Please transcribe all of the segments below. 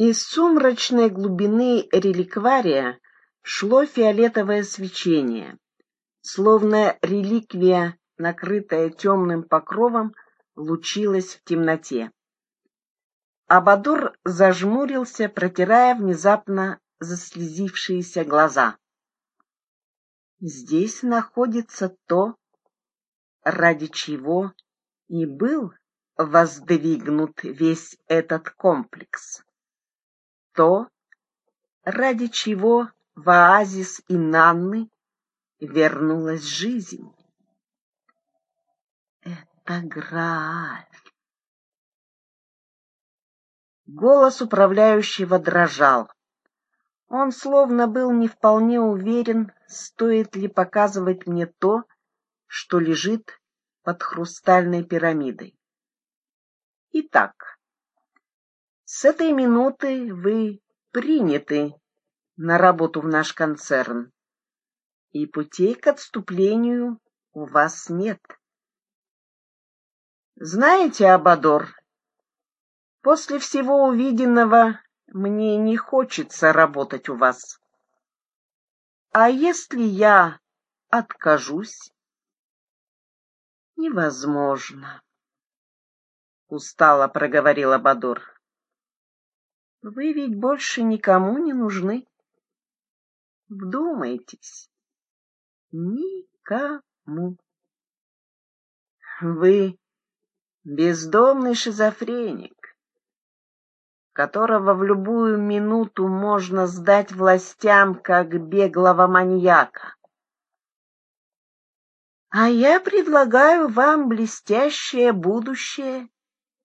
Из сумрачной глубины реликвария шло фиолетовое свечение, словно реликвия, накрытая темным покровом, лучилась в темноте. Абадур зажмурился, протирая внезапно заслезившиеся глаза. Здесь находится то, ради чего и был воздвигнут весь этот комплекс. То, ради чего в оазис Инанны вернулась жизнь. Это Грааль. Голос управляющего дрожал. Он словно был не вполне уверен, стоит ли показывать мне то, что лежит под хрустальной пирамидой. Итак, с этой минуты вы приняты на работу в наш концерн, и путей к отступлению у вас нет. Знаете, Абадор, После всего увиденного мне не хочется работать у вас. А если я откажусь? Невозможно. Устало проговорила Бадур. Вы ведь больше никому не нужны. Вдумайтесь. Никому. Вы бездомный шизофреник которого в любую минуту можно сдать властям как беглого маньяка. А я предлагаю вам блестящее будущее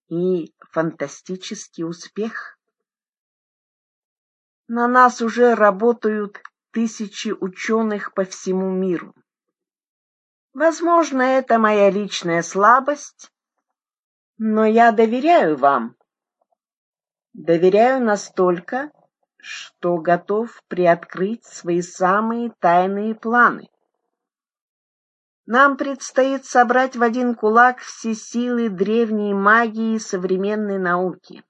и фантастический успех. На нас уже работают тысячи ученых по всему миру. Возможно, это моя личная слабость, но я доверяю вам Доверяю настолько, что готов приоткрыть свои самые тайные планы. Нам предстоит собрать в один кулак все силы древней магии и современной науки,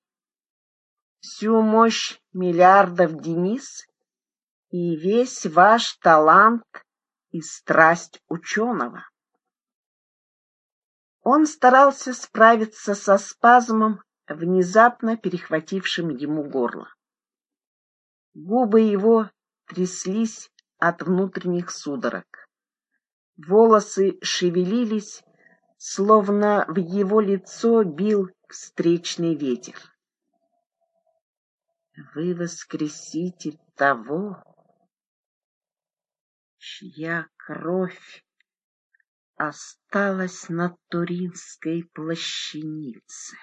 всю мощь миллиардов Денис и весь ваш талант и страсть ученого. Он старался справиться со спазмом внезапно перехватившим ему горло. Губы его тряслись от внутренних судорог. Волосы шевелились, словно в его лицо бил встречный ветер. Вы воскресите того, чья кровь осталась на Туринской плащанице.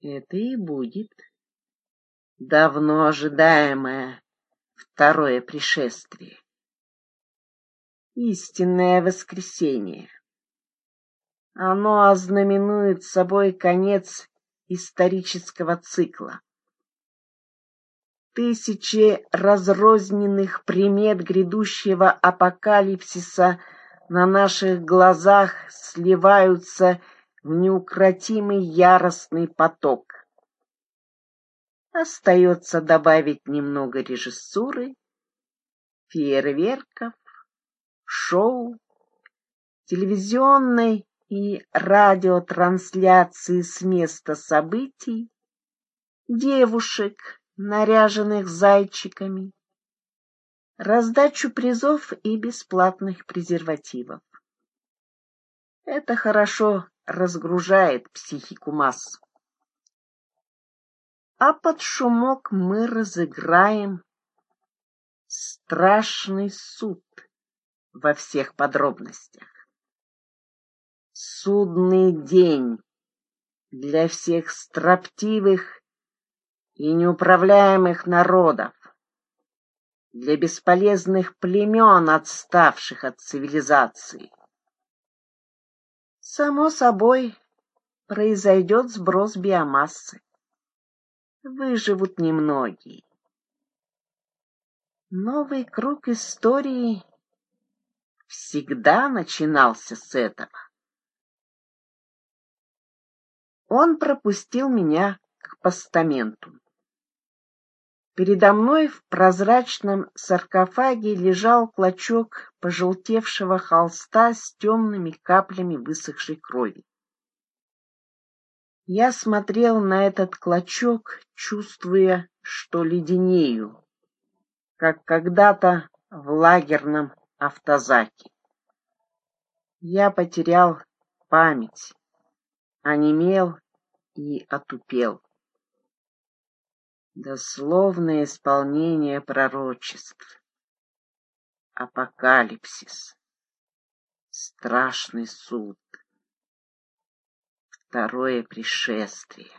Это и будет давно ожидаемое второе пришествие. Истинное воскресение. Оно ознаменует собой конец исторического цикла. Тысячи разрозненных примет грядущего апокалипсиса на наших глазах сливаются в неукротимый яростный поток. Остается добавить немного режиссуры, фейерверков, шоу, телевизионной и радиотрансляции с места событий, девушек, наряженных зайчиками, раздачу призов и бесплатных презервативов. Это хорошо разгружает психику масс. А под шумок мы разыграем страшный суд во всех подробностях. Судный день для всех строптивых и неуправляемых народов, для бесполезных племен, отставших от цивилизации. Само собой, произойдет сброс биомассы. Выживут немногие. Новый круг истории всегда начинался с этого. Он пропустил меня к постаменту. Передо мной в прозрачном саркофаге лежал клочок пожелтевшего холста с темными каплями высохшей крови. Я смотрел на этот клочок, чувствуя, что леденею, как когда-то в лагерном автозаке. Я потерял память, онемел и отупел. Дословное исполнение пророчеств. Апокалипсис. Страшный суд. Второе пришествие.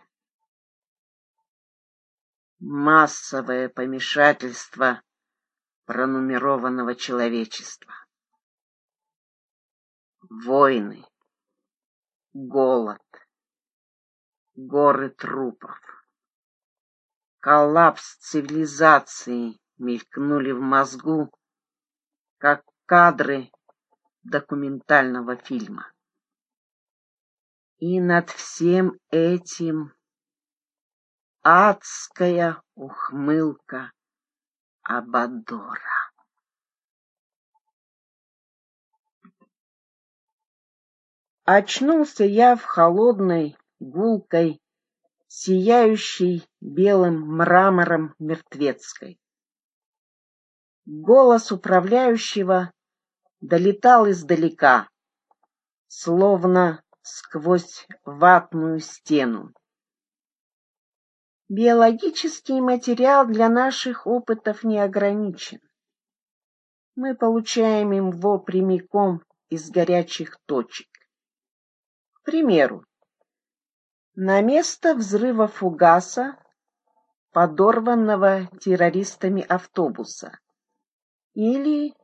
Массовое помешательство пронумерованного человечества. Войны, голод, горы трупов. Коллапс цивилизации мелькнули в мозгу, как кадры документального фильма. И над всем этим адская ухмылка Абадора. Очнулся я в холодной, гулкой, сияющей белым мрамором мертвецкой. Голос управляющего долетал издалека, словно сквозь ватную стену. Биологический материал для наших опытов не ограничен. Мы получаем его прямиком из горячих точек. Примеру, на место взрыва фугаса, подорванного террористами автобуса, или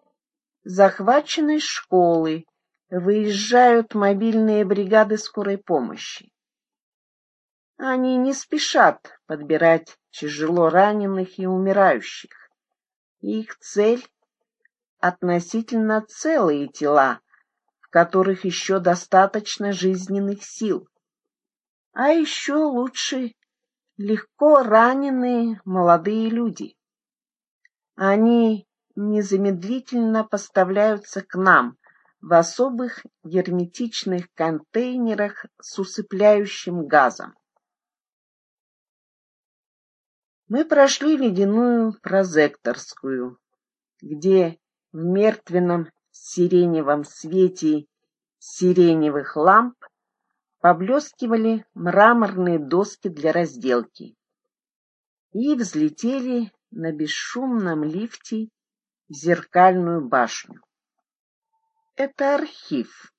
захваченной школы выезжают мобильные бригады скорой помощи. Они не спешат подбирать тяжело раненых и умирающих. Их цель — относительно целые тела, которых еще достаточно жизненных сил. А еще лучше легко раненые молодые люди. Они незамедлительно поставляются к нам в особых герметичных контейнерах с усыпляющим газом. Мы прошли ледяную прозекторскую, где в мертвенном сиреневом свете сиреневых ламп поблескивали мраморные доски для разделки и взлетели на бесшумном лифте в зеркальную башню. Это архив,